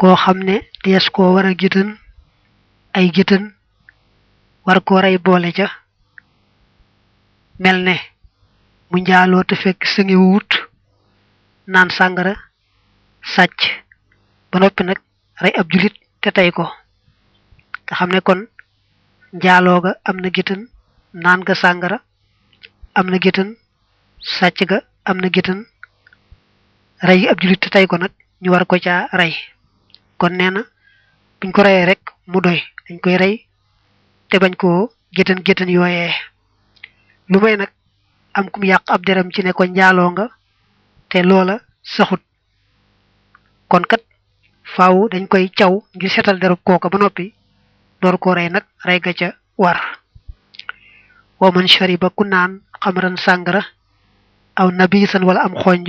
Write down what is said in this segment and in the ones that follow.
koo xam ne dees koo war a gétën ay gétën war koo rey boole ca mel ne mu njaaloo te fekk sëngewu wut naan sàngara sàcc ba noppi nag rey ab julit te tey ko nga xam ne kon njaaloo ga am na gétën naan ga sàngara am na gétën sàcc ga am na gétën rey ab julit te tey ko nag ñu war ko caa rey kon nee na buñ ko reyee rek mu doy dañ koy rey te bañ koo géttan géttan yooyee lu may nag am kum yàq ab deram ci ne ko njaaloo nga te loola saxut kon kat faaw dañ koy caw ngir setal derub kooka ba noppi door koo rey nag rey ga ca war wa man shariba ku naan xamran sàngara aw nabisan wala am xonj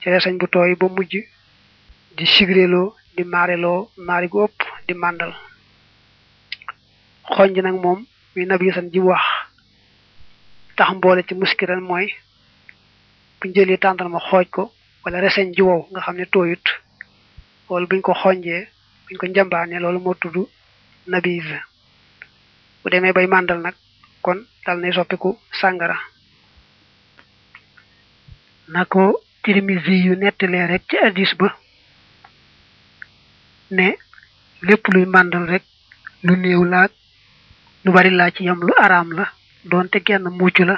ci reseñ bu tooy ba mujj di sigreloo di maareloo maari gu ëpp di màndal xonj nag moom mi nabi san ji wax tax mboole ci muskiran mooy buñ jëlee tàndal ma xooj ko wala reseñ ji wow nga xam ne tooyut wala buñ ko xonjee buñ ko njambaane loolu moo tudd nabiz bu demee bay màndal nag kon dal nay soppiku sàngara na ko tirmisi yu nettalee rek ci addis ba ne lépp luy màndal rek lu néew laag lu bari laa ci yam lu araam la doonte genn muucu la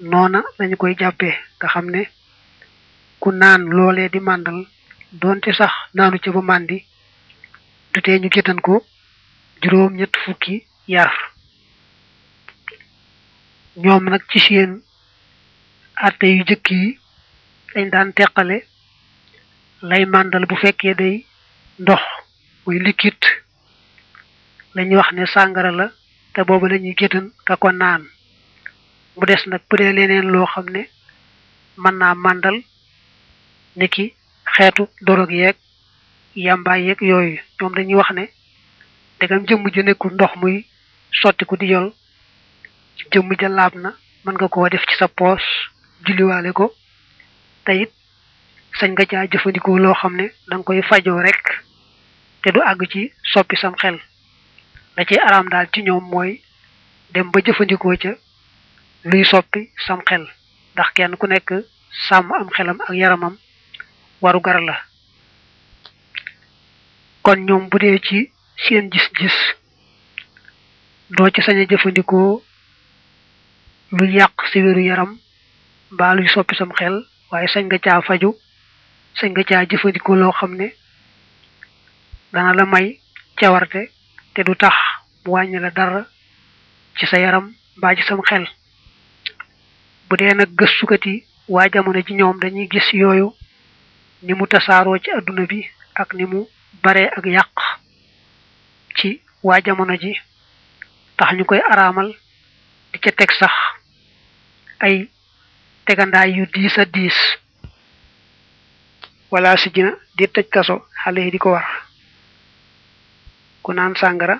noona lañu koy jàppee nga xam ne ku naan loolee di màndal doonte sax naanu ca ba màndi du tee ñu gétan ko juróom ñett fukki yar ñoom nag ci seen àtte yu jëkk yi dañ daan teqale lay màndal bu fekkee day ndox muy liquide lañuy wax ne sàngara la te boobu lañuy gétan ka ko naan mu des nag bu dee leneen loo xam ne mën naa màndal niki xeetu dorog yeeg yàmbaay yeeg yooyu ñoom dañuy wax ne ndegam jëmm ju nekkul ndox muy sotti ku di yol jëmm ja laab na mën nga koo def ci sa poos julliwaale ko te it sañ nga caa jëfandikoo loo xam ne da nga koy fajoo rek te du àgg ci soppi sam xel da cee araam daal ci ñoom mooy dem ba jëfandikoo ca luy soppi sam xel ndax kenn ku nekk sàmm am xelam ak yaramam waru gar la kon ñoom bu dee ci seen gis-gis doo ci sañ a jëfandikoo lu yàq si wéru yaram mbaa luy soppi sam xel waaye sañ nga caa faju sañ nga caa jëfandikoo loo xam ne dana la may cawarte te du tax mu wàññi la dara ci sa yaram mbaa ci sam xel bu dee nag gëstukat yi waa jamono ji ñoom dañuy gis yooyu ni mu tasaaroo ci adduna bi ak ni mu baree ak yàq ci waa jamono ji tax ñu koy araamal di ca teg sax ay tegandaay yu diis a diis wala si jina di tëj kaso xale yi di ko war ku naan sàngara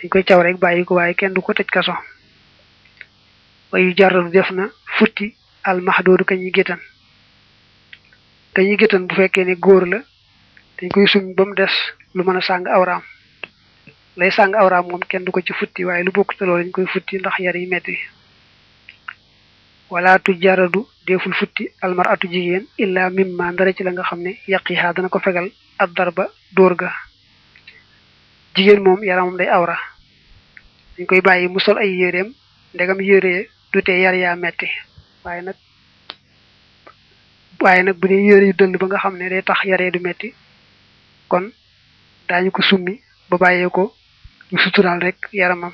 dañ koy caw rek bàyyi ko waaye kenn du ko tëj kaso wayu jarru def na futti al mahdoodu ka ñuy gétan ka ñuy gétan bu fekkee ne góor la dañ koy suñ ba mu des lu mën a sàng awraam lay sàng awraam moom kenn du ko ci futti waaye lu bokk te loolu dañ koy futti ndax yar yi metti wala tu jaradu deful futti almar atu jigéen illa mimma ndara ci la nga xam ne yaqiha dana ko fegal ab darba dóor ga jigéen moom yaramam day awra dañ koy bàyyi mu sol ay yéreem ndegam yére du tee yar yaa metti waaye nag waaye nag bu dee yére yu dëll ba nga xam ne day tax yaree du metti kon daañu ko summi ba bàyyee ko ñu suturaal rek yaramam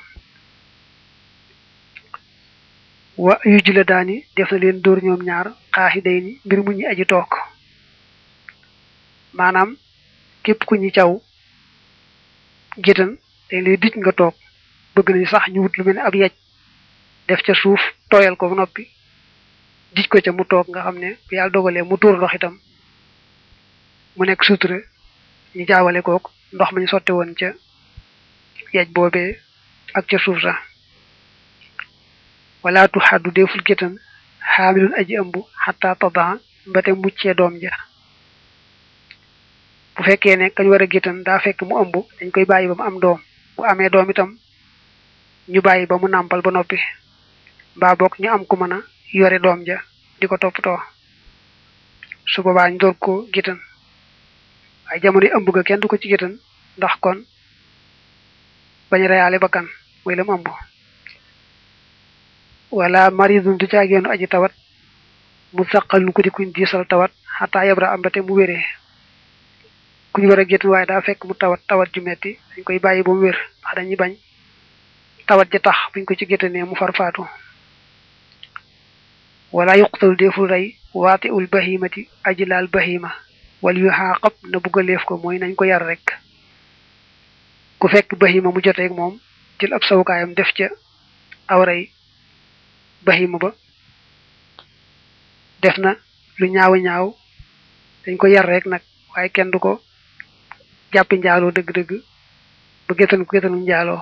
wa yu jula daani def na leen dóor ñoom ñaar xaaxi day ni mbir mu ñi aji toog maanaam képp ku ñi caw gétan dañ lay dij nga toog bëgg nañu sax ñu wut lu mel ne ab yaj def ca suuf tooyal ko ba noppi dij ko ca mu toog nga xam ne bu yàlla dogalee mu tuur ndox itam mu nekk sutura ñu jaawale kook ndox mi ñu sotti woon ca yaj boobee ak ca suuf sa wala tu xaddu deful gétan xaamilun aji ëmb xataa tadaa ba te muccee doom ja bu fekkee ne kañ war a gétan daa fekk mu ëmb dañ koy bàyyi ba mu am doom bu amee doom itam ñu bàyyi ba mu nàmpal ba noppi mbaa boog ñu am ku mën a yore doom ja di ko toppatoo su boobaa ñu door ko gétan waaye jamono yi ëmb ga kenn du ko ci gétan ndax kon bañ reyaale bakkan muy lam ëmb wala maridun du caageenu aji tawat mu saqal nu ko di kuñ diisal tawat xataa yabra am te mu wéree kuñ war a gétt waaye daa fekk mu tawat tawat ju metti dañ koy bàyyi ba mu wér ndax dañuy bañ tawat ja tax buñ ko ci géttanee mu far faatu wala yuqtalu deful rey waati ul bahimati aji laal bahima wal yu xaaqab na buggaleef ko mooy nañ ko yar rek ku fekk bahima mu joteeg moom jël ab sawukaayam def ca awray bahima ba def na lu ñaaw ñaaw dañ ko yar rek nag waaye kenn du ko jàppi njaaloo dëgg-dëgg ba gétan ko gétanum njaaloo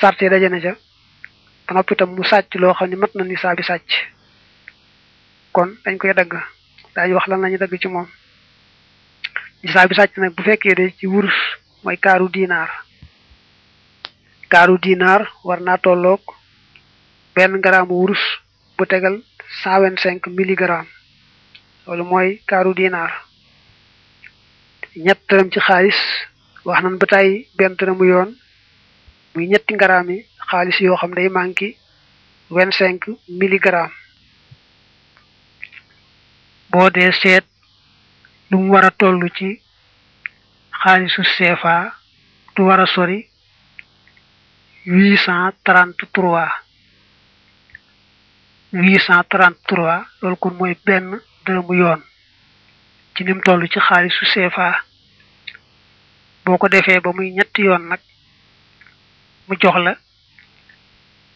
sart yi daje na ca ba noppi itam mu sàcc loo xam ne mat na nisaa bi sàcc kon dañ koy dagg daañu wax lan lañu dagg ci moom nisaa bi sàcc nag bu fekkee de ci wurus mooy kaaru dinaar kaaru dinaar war naa tolloog benn garaamu wurus bu tegal cent vingt cinq milligramme loolu mooy kaaru dinaar ñett dërëm ci xaalis wax nan ba tey benn dërëmu yoon muy ñetti ngaraam yi xaalis yoo xam day manqué vingt cinq milligramme boo dee seet lu mu war a toll ci xaalisu CFA du war a sori huit cent trente trois huit cent trente trois loolu kon mooy benn dërëmu yoon ci nim toll ci xaalisu CFA boo ko defee ba muy ñetti yoon nag mu jox la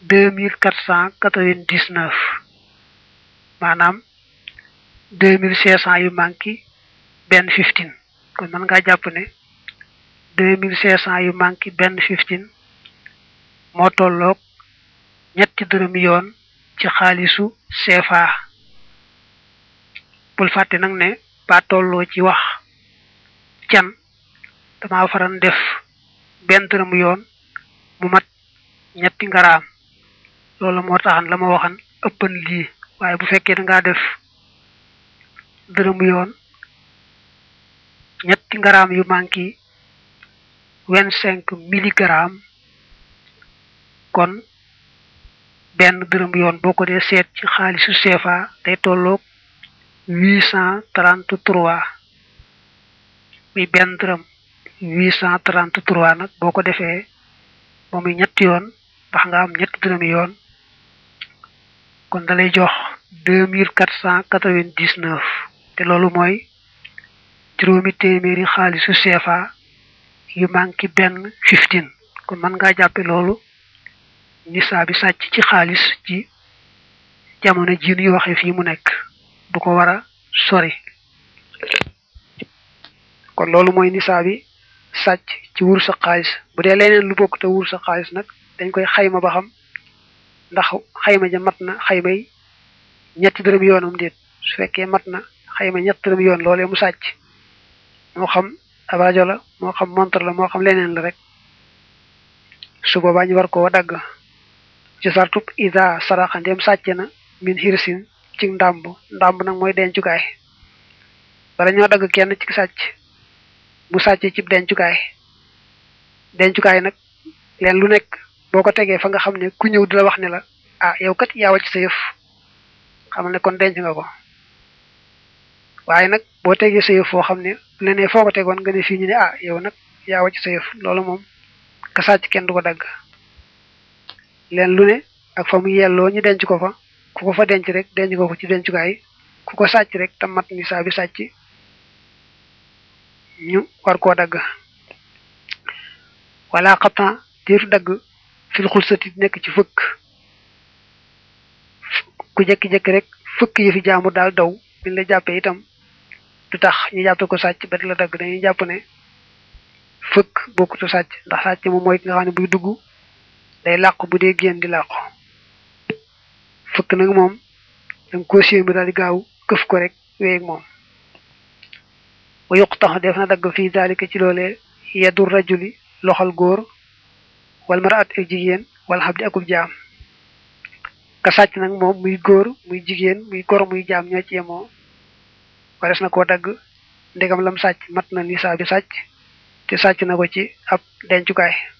deux mille quatre cent quatre vingt dix neuf maanaam deux mille cinq cent yu manqué benn fifteen kon mën ngaa jàpp ne deux mille cinq cent yu manqué benn fifteen moo tolloog ñetti dërëmi yoon ci xaalisu CFA bul fàtte nag ne ba tolloo ci wax can dama faran def benn dërëmu yoon mu mat ñetti ngaraam loolu moo taxan la ma waxan ëppan lii waaye bu fekkee da ngaa def dërëmu yoon ñetti ngaraam yu manqué vingt cinq milligramme kon benn dërëm yoon boo ko dee seet ci xaalisu CFA day tolloog huit cent trente trois muy benn dërëm huit cent trente trois nag boo ko defee ba muy ñetti yoon ndax nga am ñetti dërëmi yoon kon da lay jox deux mille quatre cent quatre vingt dix neuf te loolu mooy juróomi téeméeri xaalisu CFA yu manqué benn fifteen kon mën ngaa jàppe loolu nisaa bi sàcc ci xaalis ci jamono ji ñuy waxe fii mu nekk du ko war a sori kon loolu mooy nisaa bi sàcc ci wur sa xaalis bu dee leneen lu bokk te wur sa xaalis nag dañ koy xayma ba xam ndax xayma ja mat na xayma yi ñetti dërëm yoonam déet su fekkee mat na xayma ñetti dërëm yoon loolee mu sàcc moo xam abajo la moo xam montre la moo xam leneen la rek su boobaa ñu war koo dagg ci sartub ida saraxa ndem sàcc na min hirsin ci ndàmb ndàmb nag mooy dencukaay bala ñoo dagg kenn ci sàcc mu sàcc ci dencukaay dencukaay nag leen lu nekk boo ko tegee fa nga xam ne ku ñëw di la wax ne la ah yow kat yaa wàcc sa yëf xamal ne kon denc nga ko waaye nag boo tegee sa yëf foo xam ne bu la nee foo ko tegoon nga ne fii ñu ne ah yow nag yaa wàcc sa yëf loolu moom ka sàcc kenn du ko dagg leen lu ne ak fa mu yelloo ñu denc ko fa ku ko fa denc rek denc nga ko ci dencukaay ku ko sàcc rek te mat ni saa bi sàcc ñu war koo dagg wala xatan diiru dagg fil xulsati nekk ci fëkk ku jekki-jekki rek fëkk yëfi jaamu daal daw biñ la jàppee itam du tax ñu jàppe ko sàcc ba di la dagg dañuy jàpp ne fëkk bokkutu sàcc ndax sàcc moom mooy ki nga xam ne buy dugg day làqu bu dee génn di làqu fëkk nag moom da nga koo séen bi daal di gaaw këf ko rek wéy ak moom wa yuq tax def na dagg fii daalika ci loolee yaddu rajuli loxol góor wal maraat ak jigéen wal xabdi akub jaam ka sàcc nag moom muy góor muy jigéen muy gor muy jaam ñoo ci yemoo wares na koo dagg ndegam lam sàcc mat na nisaa bi sàcc te sàcc na ko ci ab dencukaay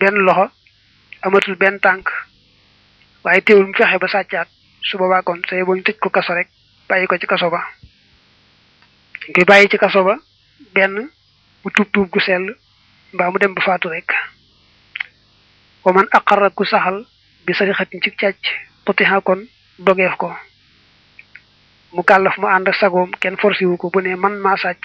benn loxo amatul benn tànk waaye teewul mu fexe ba sàccaat su boobaa kon say boo ñu tëj ko kaso rek bàyyi ko ci kaso ba dañ koy bàyyi ci kaso ba benn mu tuub tuub gu sell mbaa mu dem ba faatu rek wa man aqarra ku saxal bi sarixatin ci càcc xutixa kon dogeef ko mu kàllaf mu ànd ak sagoom kenn forcé wu ko bu ne man maa sàcc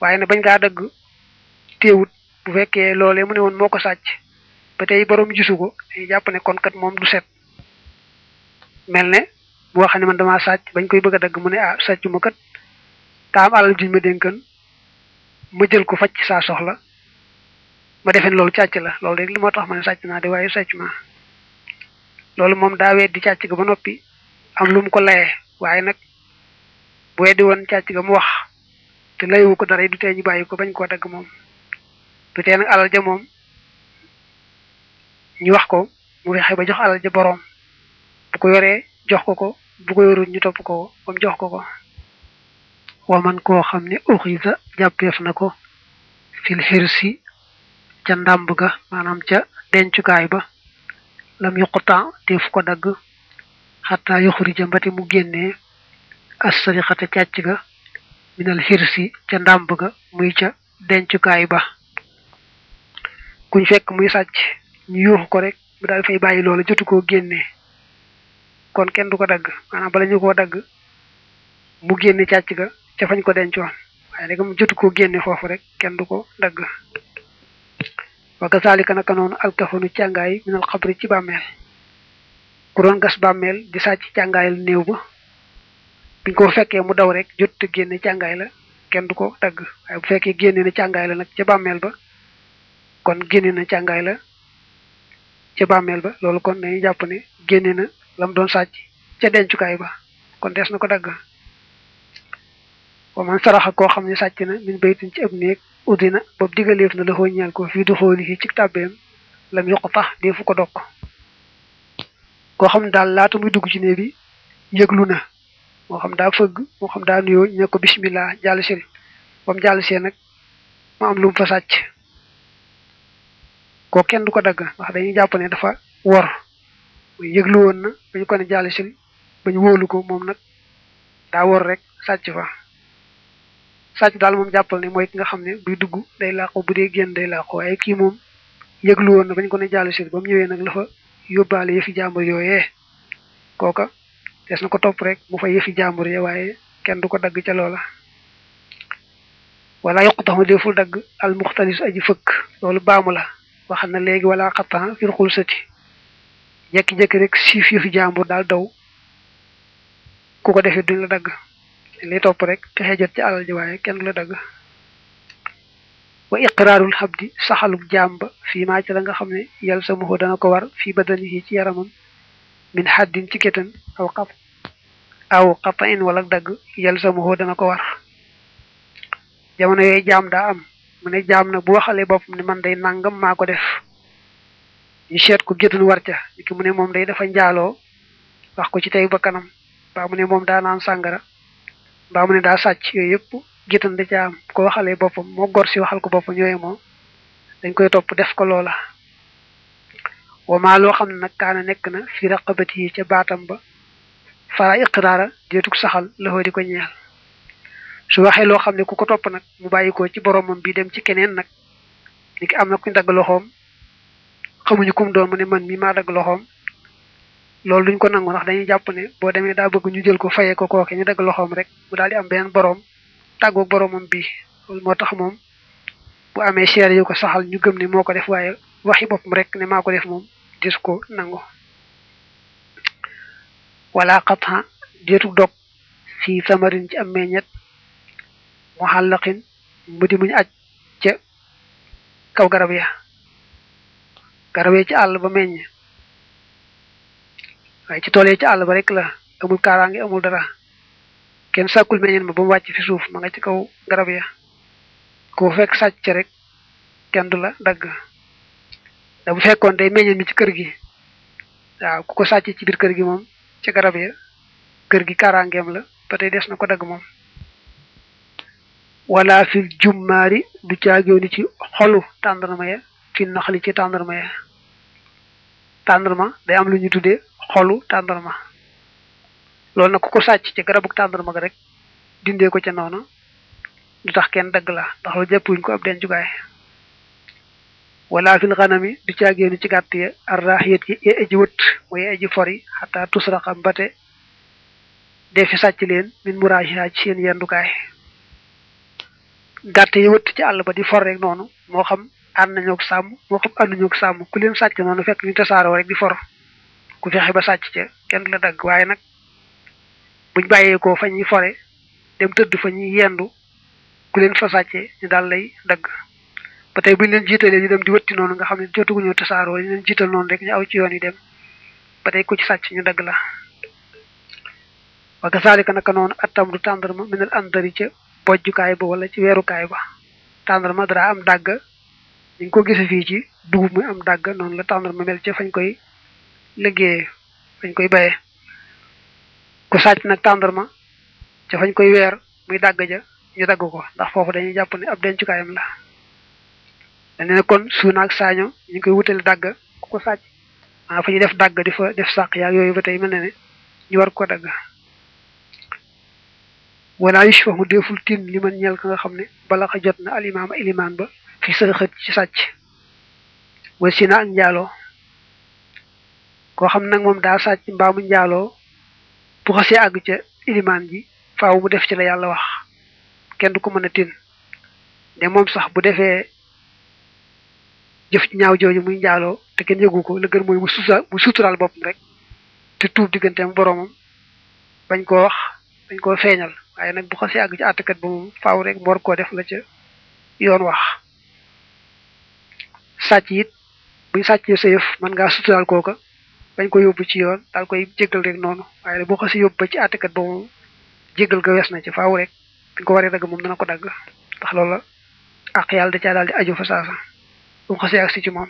waaye ne bañ ngaa dagg téewut bu fekkee loolee mu ne woon moo ko sàcc ba tey borom gisu ko dañuy jàpp ne kon kat moom du set mel ne boo xam ne man damaa sàcc bañ koy bëgg a dagg mu ne ah sàcc ma kat taam alal juñ ma dénkan ma jël ko faj saa soxla ma defeen loolu càcc la loolu rek li moo tax ma ne sàcc naa de waaye sàcc ma loolu moom daa weddi càcc ga ba noppi am lu mu ko layee waaye nag bu weddi woon càcc ga mu wax te layu ko dara du tee ñu bàyyi ko bañ koo dagg moom du tee nag alal ja moom ñu wax ko mu fexe ba jox alal ja boroom bu ko yoree jox ko ko bu ko yorul ñu topp ko ba mu jox ko ko wa man koo xam ne uxisa jàppeef na ko fil xirsi ca ndàmb ga maanaam ca dencukaay ba lam yuquta def ko dagg xataa yuxrija mbati mu génnee assariqata càcc ga minal xirsi ca ndàmb ga muy ca dencukaay ba kuñ fekk muy sàcc ñu yuuxu ko rek mu daal fay bàyyi loola jotu koo génne kon kenn du ko dagg maanaam bala ñu koo dagg mu génne càcc ga ca fañ ko dencoon waaye rek mu jotu koo génne foofu rek kenn du ko dagg wa kasaalika naka noonu alkafanu càngaay minal xabri ci bàmmeel ku doon gas bàmmeel di sàcc càngaayal néew ba buñ ko fekkee mu daw rek jot te génne càngaay la kenn du ko dagg waaye bu fekkee génne na càngaay la nag ca bàmmeel ba kon génne na càngaay la ca bàmmeel ba loolu kon dañuy jàpp ne génne na lam doon sàcc ca dencukaay ba kon des na ko dagg wa man saraxa koo xam ne sàcc na min baytin ci ab néeg udina boobu digaleef na la xoo ñeel ko fii du xooli fii ci tàbbeem lam yuqu tax dee fu ko dokk koo xam ne daal laata muy dugg ci néeg bi yëglu na moo xam daa fëgg moo xam daa nuyoo ñu ne ko bismillah jàll seen ba mu jàll seen nag mu am lu mu fa sàcc koo kenn du ko dagg ndax dañuy jàpp ne dafa wor muy yëglu woon na ba ñu ko ne jàll seen ba ñu wóolu ko moom nag daa wor rek sàcc fa sàcc daal moom jàppal ne mooy ki nga xam ne buy dugg day làqu bu dee génn day làqu waaye kii moom yëglu woon na bañ ko ne jàll si ba mu ñëwee nag la fa yóbbaale yëfi jàmbur yooyee kooka des na ko topp rek mu fa yëfi jàmbur ya waaye kenn du ko dagg ca loola wala yoqutaxu deful dagg al muxtalis aji fëkk loolu baamu la waxam na léegi wala xattan fil xulsati jekki-jekki rek siif yëfi jàmbur daal daw ku ko defee duñ la dagg lay topp rek fexe jot ci alal ji waaye kenn du la dagg wa iqraarul xabdi saxalum jaam ba fii maa ci la nga xam ne yal sa muxu dana ko war fii badanihi ci yaramam min xaddin ci kétan aw xaf aw xata in wala dagg yal sa muxu dana ko war jamono yooyu jaam daa am mu ne jaam na bu waxalee boppam ne man day nangam maa ko def ñu seet ku jotul war ca ni ki mu ne moom day dafa njaaloo wax ko ci tey ba kanam mbaa mu ne moom daa naan sàngara mbaa mu ne daa sàcc yooyu yëpp gétan da ca am ko waxalee boppam moo gor si waxal ko boppam ñooye moom dañ koy topp def ko loola wamaa loo xam ne nag kaana nekk na fi raqabati yi ca baatam ba fara iqraara déetug saxal loxoo di ko ñeel su waxee loo xam ne ku ko topp nag mu bàyyi ko ci boromam bi dem ci keneen nag ni ki am na kuñ dagg loxoom xamuñu kum doon mu ne man mi maa dagg loxoom loolu duñ ko nangu ndax dañuy jàpp ne boo demee daa bëgg ñu jël ko fayee ko kooke ñu dagg loxoom rek mu daal di am beneen boroom tàggoog boroomam bii loolu moo tax moom bu amee seere yu ko saxal ñu gëm ne moo ko def waaye waxi boppam rek ne maa ko def moom gis ko nangu wala xatxa déetu dog fii samarin ci am meññet mu xàllaqin mu di muñ aj ca kaw garab ya garab ya ci àll ba meññ waaye ci tool ya ci àll ba rek la amul kaaraange amul dara kenn sàkkul meññeen ma ba mu wàcc fi suuf ma nga ci kaw garab ya ku fekk sàcc ca rek kenn du la dagg da bu fekkoon day meññeen mi ci kër gi waaw ku ko sàcc ci biir kër gi moom ca garab ya kër gi kaaraangeem la ba tey des na ko dagg moom wala fil jummaari du caagéew ni ci xolu tàndarma ya fi naxli ci tàndarma ya tàndarma day am lu ñu tuddee xolu tàndarma loolu nag ku ko sàcc ci garabu tàndarma ga rek dindee ko ca noonu du tax kenn dagg la ndax lu jàppuñ ko ab dencukaay wala fil xanami du caagéew ni ci gàtt ya arraaxiyat yi aji wët mooy aji fori xataa tusraxa mbate def fi sàcc leen min muraahiha ci seen yendukaay gàtt yi wëtt ci àll ba di for rek noonu moo xam ànd nañu ak sàmm moo xam ànduñu ak sàmm ku leen sàcc noonu fekk ñu tasaaroo rek di for ku fexe ba sàcc ca kenn du la dagg waaye nag buñ bàyyeekoo fa ñuy fore dem tëdd fa ñuy yendu ku leen fa sàccee ñu daal lay dagg ba tey bu ñu leen jiitalee ñu dem di wëtti noonu nga xam ne jotuguñu tasaaroo ñu leen jiital noonu rek ñu aw ci yoon yi dem ba tey ku ci sàcc ñu dagg la wa kasaalika naka noonu attam du tàndarma minal andari ca bojjukaay ba wala ci weerukaay ba tàndarma dara am dàgg ñu ngi ko gise fii ci dugub muy am dàgg noonu la tàndarma mel ca fañ koy liggéeyee fañ koy bayee ku sàcc nag tàndarma ca fañ koy weer muy dàgg ja ñu dagg ko ndax foofu dañuy jàpp ne ab dencukaayam la dañ ne kon suuna ak saaño ñu ngi koy wutale dàgg ku ko sàcc maanaam fa ñuy def dàgg di fa def sàq yaag yooyu ba tey mel na ne ñu war ko dagg wala yushfahu deful tin li man ñeel ka nga xam ne bala xa jot na alimaam ilimaan ba fi sërxët ci sàcc wala si na ak njaaloo koo xam nag moom daa sàcc mbaa mu njaaloo bu xasee àgg ca ilimaan ji faaw mu def ci la yàlla wax kenn du ko mën a tin ne moom sax bu defee jëf ñaaw jooju muy njaaloo te kenn yëgu ko la gën mooy mu susa mu suturaal boppam rek te tuub digganteem boroomam bañ koo wax bañ koo feeñal waaye nag bu xasee àgg ci àttekat ba moom faaw rek mu war koo def la ca yoon wax sàcc it buñ sàccee sa yëf mën ngaa suturaal kooka bañ ko yóbbu ci yoon daal koy jéggal rek noonu waaye nag boo xasee yóbbu ba ci àttekat ba moom jéggal ga wees na ci faaw rek buñ ko waree dagg moom dana ko dagg ndax loolu la àq yàlla da caa daal di aju fa saasa bu mu xasee agsi ci moom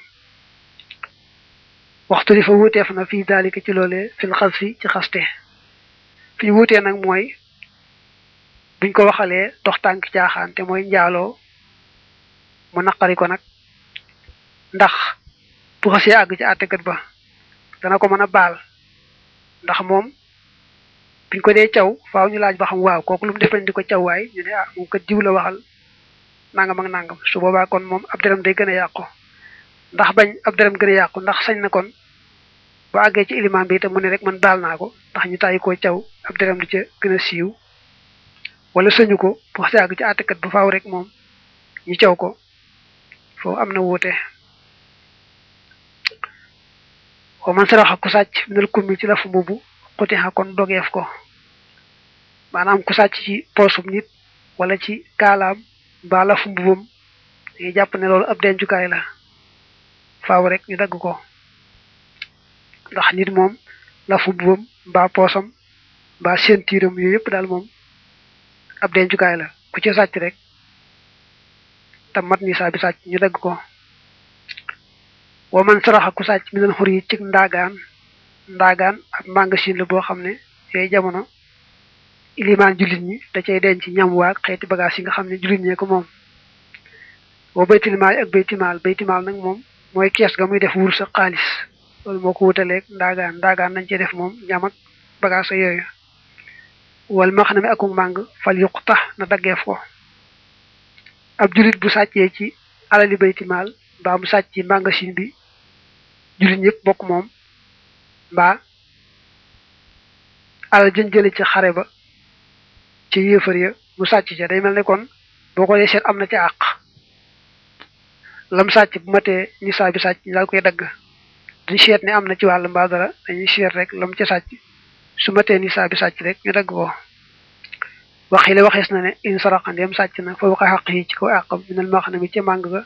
waxtu li fa wuuteef na fii daalika ci loolee fil xas fi ci xaste fi wuutee nag mooy buñ ko waxalee dox tànk caaxaan te mooy njaaloo mu naqari ko nag ndax bu xasee àgg ci àttekat ba dana ko mën a baal ndax moom biñ ko dee caw faaw ñu laaj ba xam waaw kooku lu mu defen di ko caw waay ñu ne ah moom kat jiw la waxal nangam ak nangam su boobaa kon moom ab deram day gën a yàqu ndax bañ ab deram gën a yàqu ndax sañ na kon bu àggee ci ilimaan bi itam mu ne rek man baal naa ko ndax ñu tàyyi koo caw ab deram di ca gën a siiw wala sëñu ko bu xasee àgg ci àttekat bu faaw rek moom ñu caw ko foofu am na wuute wa man saraxa ku sàcc minal kummi ci lafu mbubu xutixa kon dogeef ko maanaam ku sàcc ci poosum nit wala ci kaalaam mbaa lafu mbubam dañuy jàpp ne loolu ab dencukaay la faaw rek ñu dagg ko ndax nit moom lafu mbubam mbaa poosam mbaa seen tiiram yooyu yëpp daal moom ab dencukaay la ku ci sàcc rek te mat ni saa bi sàcc ñu dagg ko wa man saraxa ku sàcc mi leen xur yi ci ndaagaan ndaagaan ab magasin la boo xam ne yooyu jamono ilimaan jullit ñi da cay denc ñam waag xeeti bagage yi nga xam ne jullit ñee ko moom wa baytimaal ak baytimaal baytimaal nag moom mooy kees ga muy def wurus ak xaalis loolu moo ko wutaleeg ndaagaan ndaagaan nañ ci def moom ñam ak bagaasa yooyu wal max na mi akum màng fal yuq tax na daggeef ko ab julit bu sàccee ci alali bayti maal mbaa mu sàcc ci magasin bi julit ñëpp bokk moom mbaa alal jën jële ci xare ba ci yéefar ya mu sàcc ca day mel ne kon boo ko dee seet am na ca àq lam sàcc bu matee ñu saa bi sàcc ñu daal koy dagg duñ seet ne am na ci wàll mbaa dara dañuy seet rek lam ca sàcc su matee ni saa bi sàcc rek ñu dagg ko waxile waxees na ne in saraqa ndem sàcc na fa waxa xaq yi ci kaw àqam minal maax na mi ca màng ga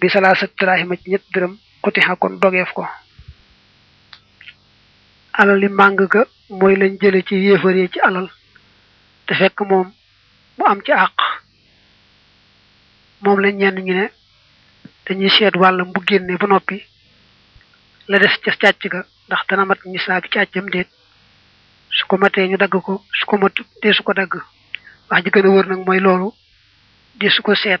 bi salaa sa daraahima ci ñett dërëm xuti xa kon dogeef ko alal li màng ga mooy lañ jële ci yéefar yi ci alal te fekk moom mu am ci àq moom la ñenn ñu ne dañuy seet wàllam bu génnee ba noppi la des ca càcc ga ndax dana mat nisaa bi càccam déet su ko matee ñu dagg ko su ko matut dee su ko dagg wax ji gën a wër nag mooy loolu dee su ko seet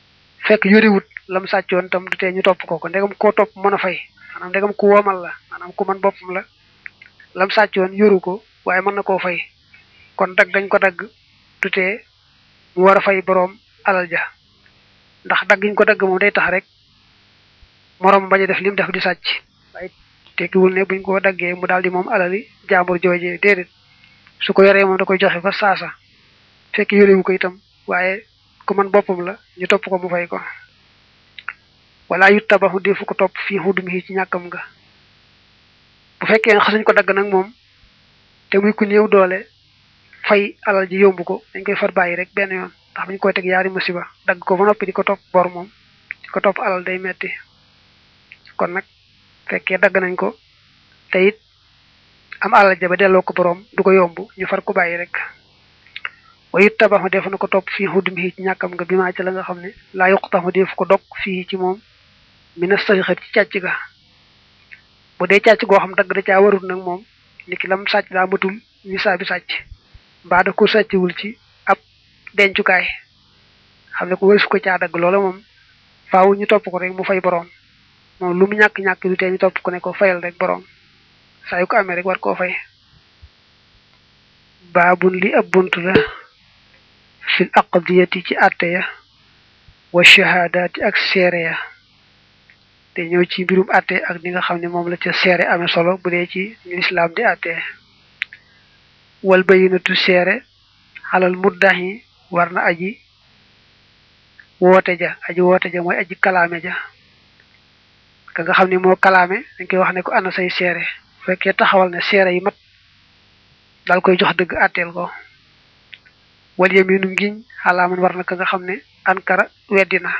fekk yoriwut lam sàccoon tam du tee ñu topp ko ko ndegam koo topp mën a fay maanaam ndegam ku woomal la maanaam ku mën boppam la lam sàccoon yoru ko waaye mën na koo fay kon dagg gañ ko dagg du tee mu war a fay boroom alal ja ndax dagg ñu ko dagg moom day tax rek moroom bañ a def lim def di sàcc waaye tekkiwul ne buñ ko daggee mu daal di moom alali jaambur joojee déedéet su ko yoree moom da koy joxe fa saasa fekk yorewu ko itam waaye ku man boppam la ñu topp ko mu fay ko wala yut tabaxu defu ko topp fii xudum yi ci ñàkkam nga bu fekkee xasuñ ko dagg nag moom te muy ku néew doole fay alal ji yomb ko dañ koy far bàyyi rek benn yoon ndax buñ koy teg yaari musiba dagg ko ba noppi di ko topp bor moom di ko topp alal day metti kon nag fekkee dagg nañ ko te it am alal ja ba delloo ko boroom du ko yomb ñu far ko bàyyi rek wayut tabaxu def na ko topp fii xuddum xii ci ñàkkam nga bi maa ca la nga xam ne laa yuq taxu def ko dog fii ci moom mi na sarixat ci càcc ga bu dee càcc goo xam dagg da caa warul nag moom ni ki lam sàcc daa matul ni saa bi sàcc mbaa da ko sàcciwul ci ab dencukaay xam ne ko wësu ko caa dagg loola moom faaw ñu topp ko rek mu fay boroom moom lu mu ñàkk-ñàkk du tee ñu topp ku ne ko fayal rek boroom saa yu ko amee rek war koo fay baabun li ab bunt la fil aqdiyati ci àtte ya wa shahaadaati ak seere ya te ñëw ci mbirum àtte ak ni nga xam ne moom la ca seere amee solo bu dee ci ñu lislaam di àtte wal bayinatu seere xalal muddahi war na aji woote ja aji woote ja mooy aji kalaame ja ka nga xam ne moo kalaame dañ koy wax ne ko ana say seere bu fekkee taxawal ne seere yi mat daal koy jox dëgg àtteel ko wal yaminu ngiñ xalaa man war na ka nga xam ne ankara weddi na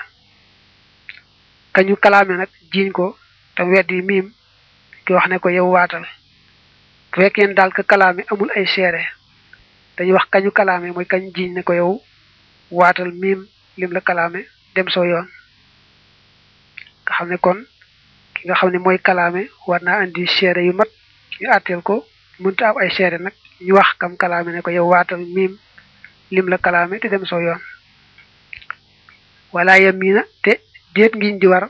kañu kalaame nag jiiñ ko te weddi miim ki wax ne ko yow waatal bu fekkee ne daal ka kalaame amul ay seere dañuy wax kañu kalaame mooy kañ jiiñ ne ko yow waatal miim lim la kalaame dem soo yoon nga xam ne kon ki nga xam ne mooy kalaame war naa andi seere yu mat ñu àtteel ko mënta am ay seere nag ñu wax kam kalaame ne ko yow waatal miim lim la kalaame te dem soo yoon wala yamina te déet ngiñ di war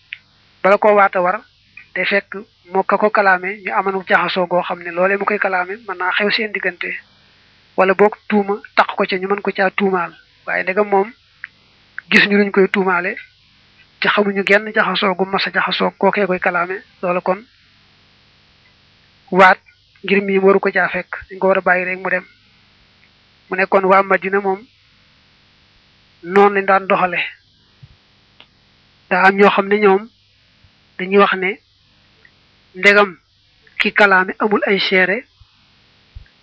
bala koo waata war te fekk moo ka ko kalaame ñu amanu jaxasoo goo xam ne loolee mu koy kalaame mën naa xew seen diggante wala boog tuuma taq ko ca ñu mën ko caa tuumaal waaye ndegam moom gis ñu luñ koy tuumaale te xamuñu genn jaxasoo gu mas a jaxasoo kookee koy kalaame loola kon waat ngir mii waru ko caa fekk dañ ko war a bàyyi rek mu dem mu nekkoon waa Madina moom noonu lañ daan doxale daa am ñoo xam ne ñoom dañuy wax ne ndegam ki kalaame amul ay seere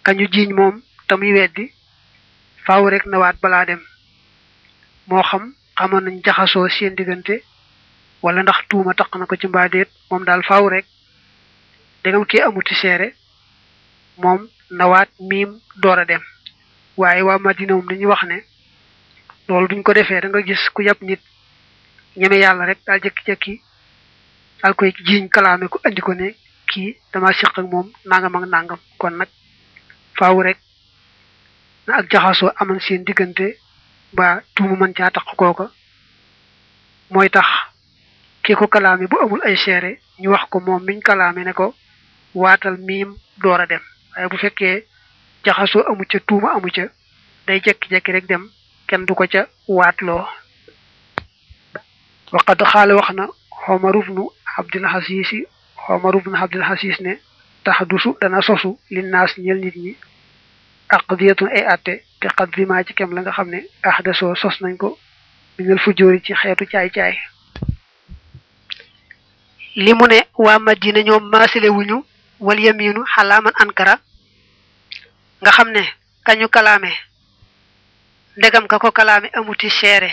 kañu jiiñ moom te muy weddi faaw rek na waat balaa dem moo xam xamoon nañ jaxasoo seen diggante wala ndax tuuma taq na ko ci mbaadeet moom daal faaw rek ndegam kii amul ci seere moom na waat miim door a dem waaye waa Madina moom dañuy wax ne loolu buñ ko defee da nga gis ku yab nit ñeme yàlla rek daal jékki-jékki daal koy jiiñ kalaame ko andi ko ne kii dama seq ak moom nangam ak nangam kon nag faaw rek na ak jaxasoo aman seen diggante ba tuuma mën caa tax kooka mooy tax ki ko kalaame bu amul ay seere ñu wax ko moom miñ kalaame ne ko waatal miim door a dem waaye bu fekkee jaxasoo amu ca tuuma amu ca day jekki-jekki rek dem kenn du ko ca waatloo waqad xaala wax na Omar ibnu Abdul Aziz Omar ibnu Abdul Aziz ne tax dusu dana sosu li naas ñel nit ñi aqdiyatun ay atte bi qadri ma ci kem la nga xam ne ahdasoo sos nañ ko minal fujóori ci xeetu caay-caay li mu ne waa Madina ñoom maasile wuñu wal yaminu xalaaman ankara nga xam ne kañu kalaame ndegam ka ko kalaame amuti seere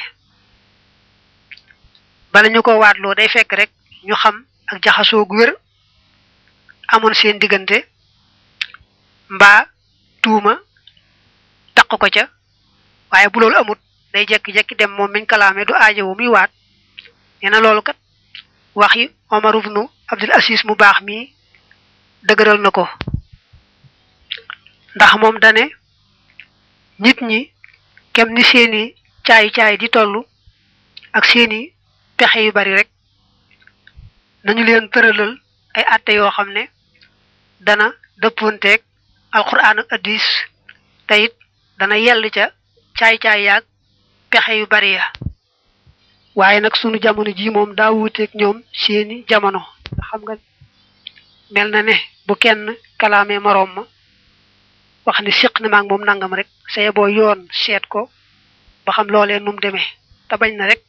bala ñu ko waatloo day fekk rek ñu xam ak jaxasoo gu wér amoon seen diggante mbaa tuuma taq ko ca waaye bu loolu amut day jekki-jekki dem moom miñ kalaame du aajo wu muy waat nee na loolu kat wax yi Omar ibnu Abdul Aziz mu baax mi dëgëral na ko ndax moom dane nit ñi kem ni seeni caayi caayi di toll ak seeni pexe yu bari rek nañu leen tëralal ay àtte yoo xam ne dana dëppoonteeg alquran ak addis te it dana yell ca caay-caay yaag pexe yu bari ya waaye nag sunu jamono ji moom daa wuuteeg ñoom seeni jamono xam nga mel na ne bu kenn kalaamee moroom ma wax ni siq na maag moom nangam rek saye boo yoon seet ko ba xam loolee nu mu demee te bañ na rek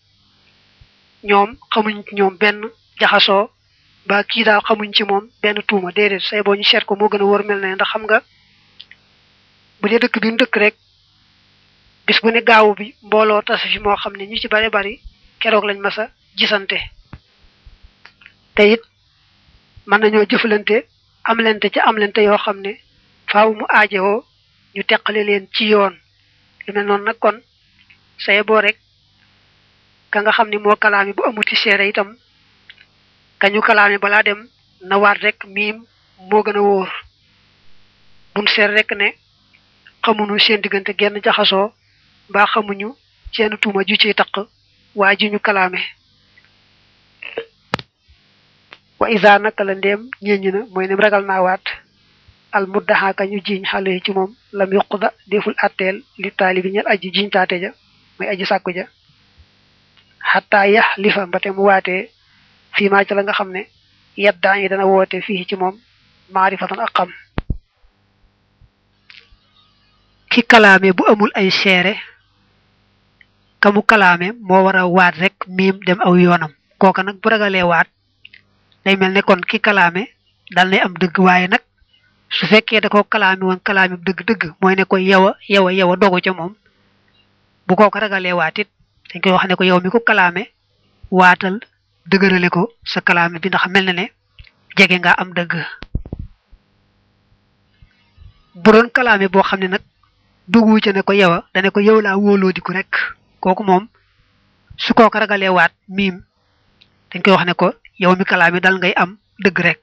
ñoom xamuñ ci ñoom benn jaxasoo ba kii daal xamuñ ci moom benn tuuma déedéet say boo ñu seet ko moo gën a wóor mel na ndax xam nga bu dee dëkk bi mu dëkk rek bis bu ne gaawu bi mbooloo tas fi moo xam ne ñu ci bari bari keroog lañ mas a gisante te it mën nañoo jëflante amlante ca amlante yoo xam ne faaw mu aajewoo ñu teqale leen ci yoon lu mel noonu nag kon saye boo rek ka nga xam ni moo kalaame bu amuti seere itam kañu kalaame balaa dem na waat rek miim moo gën a wóor bun seer rek ne xamuñu seen diggante genn jaxasoo mbaa xamuñu seen tuuma ju ciy taq waa ji ñu kalaame wa isa naka la ndeem ñeññi na mooy nem ragal naa waat al muddaha ka ñu jiiñ xale yi ci moom lam yuqda deful atteel li taali bi ñel aji jiiñ taate ja mooy aji sàkku ja xataa yax li fa mbate mu waatee fii maa ci la nga xam ne yaddaan yi dana woote fii ci moom maarifatan ak xam ki kalaame bu amul ay seere ka mu kalaame moo war a waat rek miim dem aw yoonam kooka nag bu ragalee waat day mel ne kon ki kalaame dal nay am dëgg waaye nag su fekkee da ko kalaame woon kalaame dëgg-dëgg mooy ne ko yow a yow a yow a dogu ca moom bu kooka ragalee waat it dañ koy wax ne ko yow mi ko kalaame waatal dëgërale ko sa kalaame bi ndax mel na ne jege nga am dëgg bu doon kalaame boo xam ne nag duggu ca ne ko yow a dane ko yow laa wóoloo diku rek kooku moom su kooku ragalee waat miim dañ koy wax ne ko yow mi kalaame dal ngay am dëgg rek